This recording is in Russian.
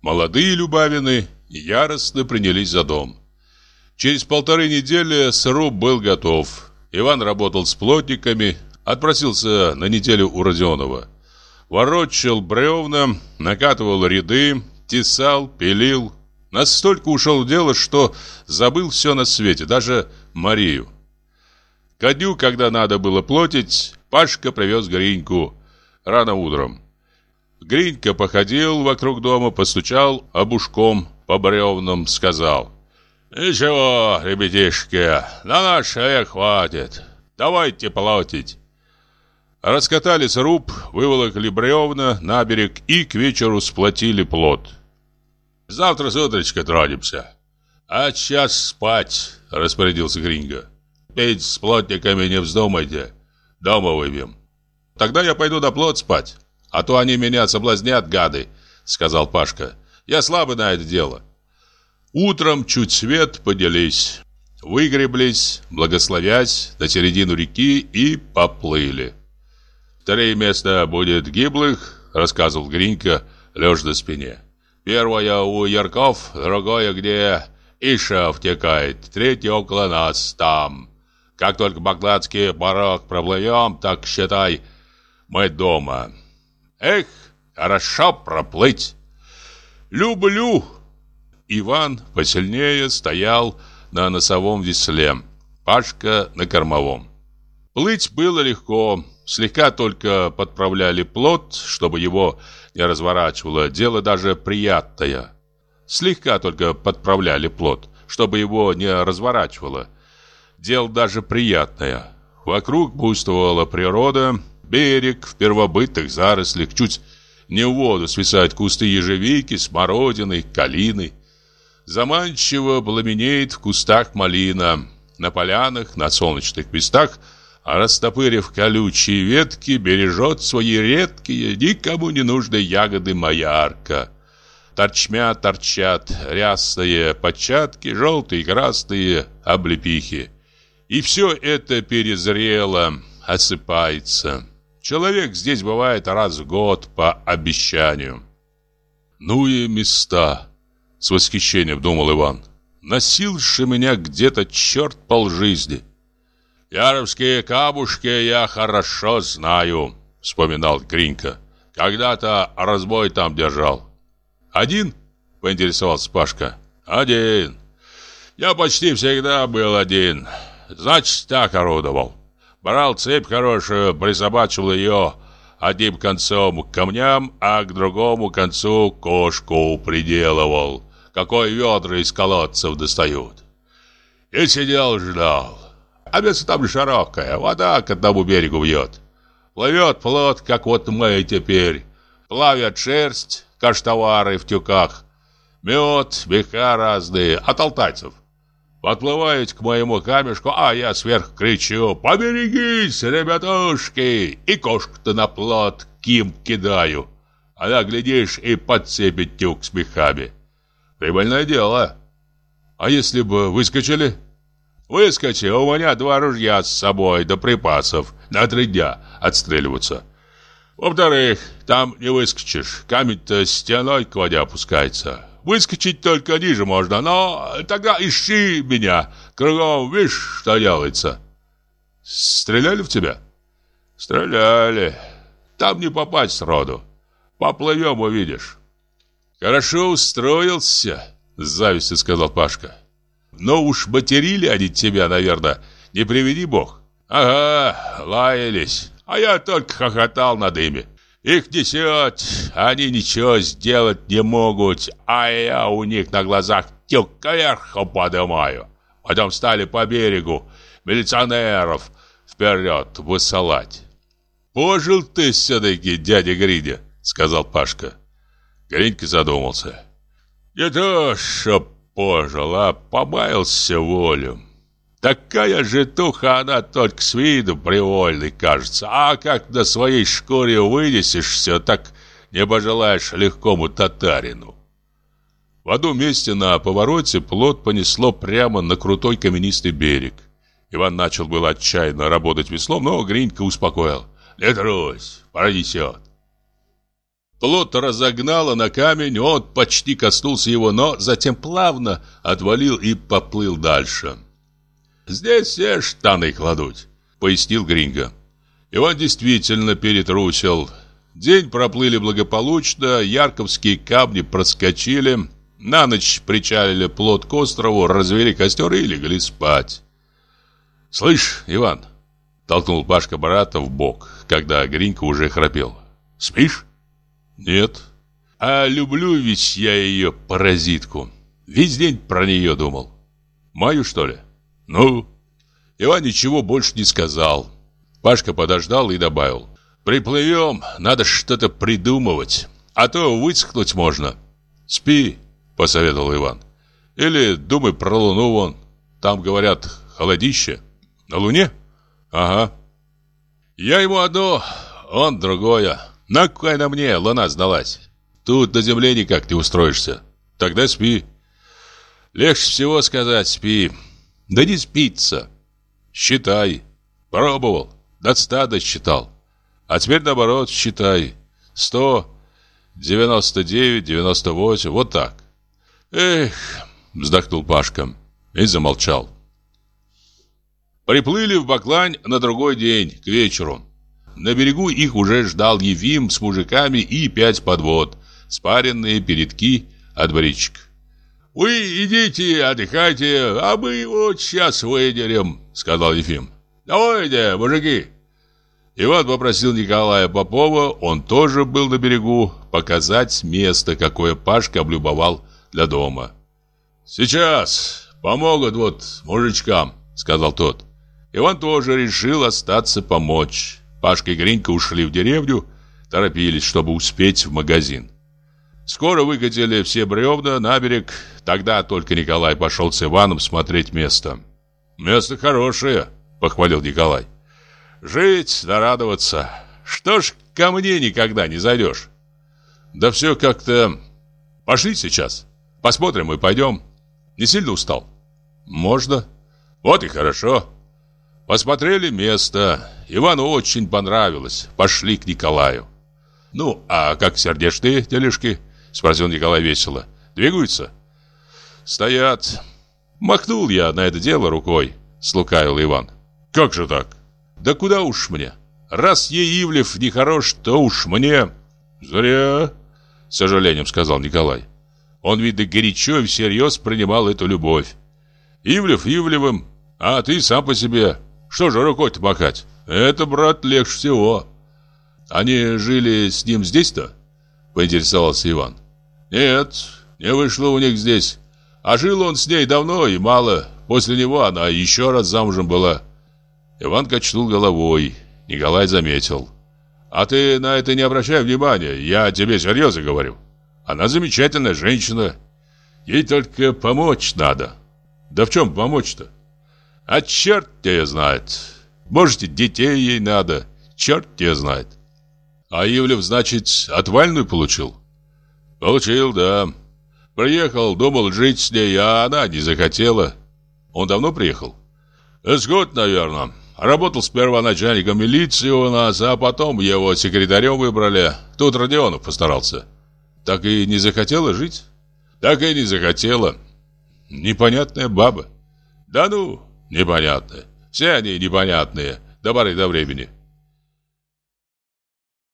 Молодые Любавины яростно принялись за дом. Через полторы недели сруб был готов. Иван работал с плотниками, отпросился на неделю у Родионова. Ворочал бревна, накатывал ряды, тесал, пилил. Настолько ушел в дело, что забыл все на свете, даже Марию. Ко дню, когда надо было плотить, Пашка привез Гриньку рано утром. Гринька походил вокруг дома, постучал обушком по бревнам, сказал. «Ничего, ребятишки, на наш век хватит. Давайте платить». Раскатали сруб, выволокли бревна на берег и к вечеру сплотили плот. «Завтра с утречка тронемся. А сейчас спать», — распорядился Гринго. «Петь с плотниками не вздумайте. Дома выбьем». «Тогда я пойду на плот спать, а то они меня соблазнят, гады», — сказал Пашка. «Я слабый на это дело». Утром чуть свет поделись. Выгреблись, благословясь, на середину реки и поплыли. «Три места будет гиблых», — рассказывал Гринька, лежа на спине. «Первое у Ярков, другое, где Иша втекает, третье около нас, там. Как только Багдадский барак проплывем, так считай, мы дома. Эх, хорошо проплыть!» «Люблю!» Иван посильнее стоял на носовом весле, Пашка на кормовом. Плыть было легко, слегка только подправляли плот, чтобы его не разворачивало, дело даже приятное. Слегка только подправляли плот, чтобы его не разворачивало. Дело даже приятное. Вокруг буйствовала природа, берег в первобытных зарослях, чуть не в воду свисают кусты ежевики, смородины, калины. Заманчиво пламенеет в кустах малина. На полянах, на солнечных местах, а растопырив колючие ветки, бережет свои редкие, никому не нужные ягоды маярка. Торчмя торчат рясные початки, желтые и красные облепихи. И все это перезрело, осыпается. Человек здесь бывает раз в год по обещанию. Ну и места. С восхищением думал Иван. Носил же меня где-то черт полжизни. Яровские камушки я хорошо знаю, вспоминал Гринька. Когда-то разбой там держал. Один? Поинтересовался Пашка. Один. Я почти всегда был один. Значит, так орудовал. Брал цепь хорошую, присобачивал ее одним концом к камням, а к другому концу кошку приделывал какой ведра из колодцев достают. И сидел, ждал. А место там широкое, вода к одному берегу бьет. Плывет плот, как вот мы теперь. Плавят шерсть, каштовары в тюках. Мед, меха разные, от алтайцев. Подплывают к моему камешку, а я сверху кричу «Поберегись, ребятушки!» И кошку-то на плот ким кидаю. Она, глядишь, и подцепит тюк с мехами. Прибыльное дело. А если бы выскочили? Выскочи, у меня два ружья с собой, до припасов. На три дня отстреливаться. Во-вторых, там не выскочишь. Камень-то стеной к воде опускается. Выскочить только ниже можно, но тогда ищи меня. Кругом, видишь, что делается. Стреляли в тебя? Стреляли. Там не попасть сроду. Поплывем, увидишь. «Хорошо устроился», — с завистью сказал Пашка. «Но уж материли они тебя, наверное, не приведи бог». «Ага, лаялись, а я только хохотал над ими. Их несет, они ничего сделать не могут, а я у них на глазах тюк кверху поднимаю. Потом стали по берегу милиционеров вперед высылать». «Пожил ты все-таки, дядя Гриня», — сказал Пашка. Гринька задумался. Не то, что пожил, а побаился волю. Такая житуха она только с виду привольной кажется, а как на своей шкуре вынесешься, так не пожелаешь легкому татарину. В одном месте на повороте плот понесло прямо на крутой каменистый берег. Иван начал было отчаянно работать веслом, но Гринька успокоил. «Не трусь, пронесет». Плот разогнало на камень, он почти коснулся его, но затем плавно отвалил и поплыл дальше. «Здесь все штаны кладут», — пояснил Гринго. Иван действительно перетрусил. День проплыли благополучно, ярковские камни проскочили. На ночь причалили плот к острову, развели костер и легли спать. «Слышь, Иван!» — толкнул Пашка брата в бок, когда Гринька уже храпел. «Спишь?» «Нет». «А люблю ведь я ее, паразитку. Весь день про нее думал». «Мою, что ли?» «Ну?» Иван ничего больше не сказал. Пашка подождал и добавил. «Приплывем, надо что-то придумывать, а то высохнуть можно». «Спи», — посоветовал Иван. «Или думай про луну вон. Там, говорят, холодище». «На луне?» «Ага». «Я ему одно, он другое. На какой на мне луна сдалась? Тут на земле никак не устроишься. Тогда спи». «Легче всего сказать спи. Да не спится. Считай. Пробовал. До ста досчитал. А теперь наоборот считай. Сто, девяносто девять, девяносто восемь. Вот так. Эх, вздохнул Пашка и замолчал. Приплыли в Баклань на другой день, к вечеру. На берегу их уже ждал Ефим с мужиками и пять подвод, спаренные передки от бричек. «Вы идите, отдыхайте, а мы вот сейчас выдерем», — сказал Ефим. «Давайте, мужики!» Иван попросил Николая Попова, он тоже был на берегу, показать место, какое Пашка облюбовал для дома. «Сейчас помогут вот мужичкам», — сказал тот. Иван тоже решил остаться помочь. Пашка и Гринька ушли в деревню, торопились, чтобы успеть в магазин. Скоро выкатили все бревна на берег, тогда только Николай пошел с Иваном смотреть место. «Место хорошее», — похвалил Николай. «Жить, нарадоваться. Что ж ко мне никогда не зайдешь?» «Да все как-то... Пошли сейчас. Посмотрим и пойдем. Не сильно устал?» «Можно». «Вот и хорошо». Посмотрели место. Ивану очень понравилось. Пошли к Николаю. «Ну, а как сердечные делишки?» Спросил Николай весело. «Двигаются?» «Стоят». Махнул я на это дело рукой, слукавил Иван. Как же так? Да куда уж мне? Раз Еивлев нехорош, то уж мне... Зря, с сожалением сказал Николай. Он, видно, горячо и всерьез принимал эту любовь. Ивлев Ивлевым, а ты сам по себе. Что же рукой-то махать? Это, брат, легче всего. Они жили с ним здесь-то? Поинтересовался Иван. Нет, не вышло у них здесь. А жил он с ней давно и мало. После него она еще раз замужем была. Иван качнул головой. Николай заметил. «А ты на это не обращай внимания, я тебе серьезно говорю. Она замечательная женщина. Ей только помочь надо». «Да в чем помочь-то?» «А черт тебя знает. Можете, детей ей надо. Черт тебя знает». «А Ивлев, значит, отвальную получил?» «Получил, да. Приехал, думал жить с ней, а она не захотела». «Он давно приехал?» «С год, наверное. Работал сперва начальником милиции у нас, а потом его секретарем выбрали. Тут Родионов постарался. Так и не захотела жить? Так и не захотела. Непонятная баба. Да ну, непонятная. Все они непонятные, до поры до времени.